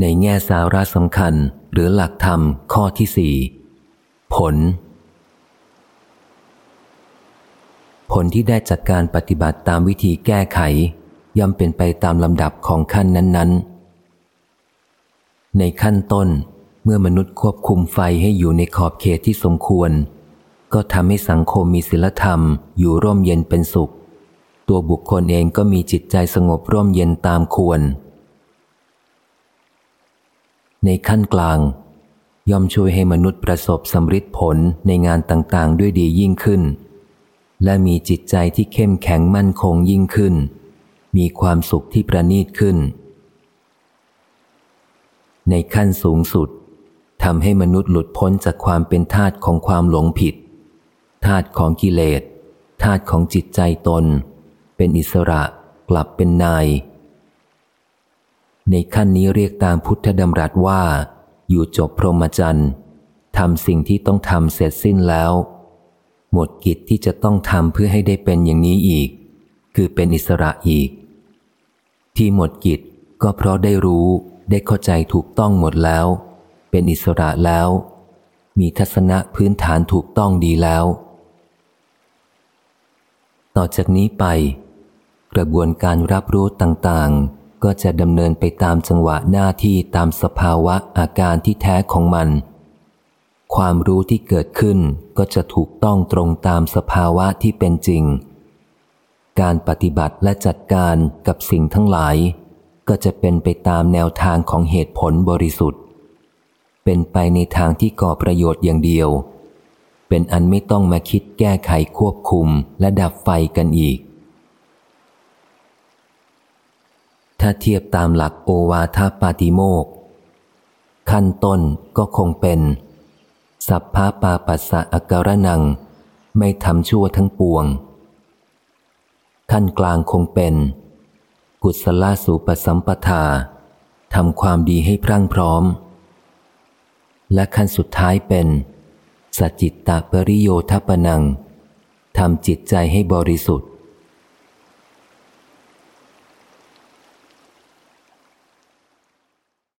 ในแง่สาระสำคัญหรือหลักธรรมข้อที่สี่ผล ผลที่ได้จากการปฏิบัติตามวิธีแก้ไข ย่อมเป็นไปตามลำดับของขั้นนั้น ๆ ในขั้นต้นเมื่อมนุษย์ควบคุมไฟให้อยู่ในขอบเขตที่สมควร ก็ทำให้สังคมมีศีลธรรมอยู่ร่มเย็นเป็นสุข ตัวบุคคลเองก็มีจิตใจสงบร่มเย็นตามควร ในขั้นกลาง ย่อมช่วยให้มนุษย์ประสบสำฤทธิผลในงานต่างๆ ด้วยดียิ่งขึ้น และมีจิตใจที่เข้มแข็งมั่นคงยิ่งขึ้น มีความสุขที่ประณีตขึ้น ในขั้นสูงสุดทำให้มนุษย์หลุดพ้นจากความเป็นทาตของความหลงผิดทาตของกิเลสทาตของจิตใจตน เป็นอิสระกลับเป็นนาย ในขั้นนี้เรียกตามพุทธดำรัสว่า อยู่จบพรหมจรรย์ทำสิ่งที่ต้องทำเสร็จสิ้นแล้ว หมดกิจที่จะต้องทำเพื่อให้ได้เป็นอย่างนี้อีก คือเป็นอิสระอีก ที่หมดกิจก็เพราะได้รู้ได้เข้าใจถูกต้องหมดแล้ว เป็นอิสระแล้ว มีทัศนะพื้นฐานถูกต้องดีแล้ว ต่อจากนี้ไป กระบวนการรับรู้ต่างๆ ก็จะดำเนินไปตามจังหวะหน้าที่ตามสภาวะอาการที่แท้ของมัน ความรู้ที่เกิดขึ้นก็จะถูกต้องตรงตามสภาวะที่เป็นจริง การปฏิบัติและจัดการกับสิ่งทั้งหลาย ก็จะเป็นไปตามแนวทางของเหตุผลบริสุทธิ์ เป็นไปในทางที่ก่อประโยชน์อย่างเดียว เป็นอันไม่ต้องมาคิดแก้ไขควบคุมและดับไฟกันอีก ถ้าเทียบตามหลักโอวาทปาติโมกขั้นต้นก็คงเป็น สัพพาปาปัสสะอาการนัง ไม่ทำชั่วทั้งปวง ขั้นกลางคงเป็น กุศลสูปสัมปทาทำความดีให้พรั่งพร้อม และขั้นสุดท้ายเป็นสัจจิตตปริโยทปนังทำจิตใจให้บริสุทธิ์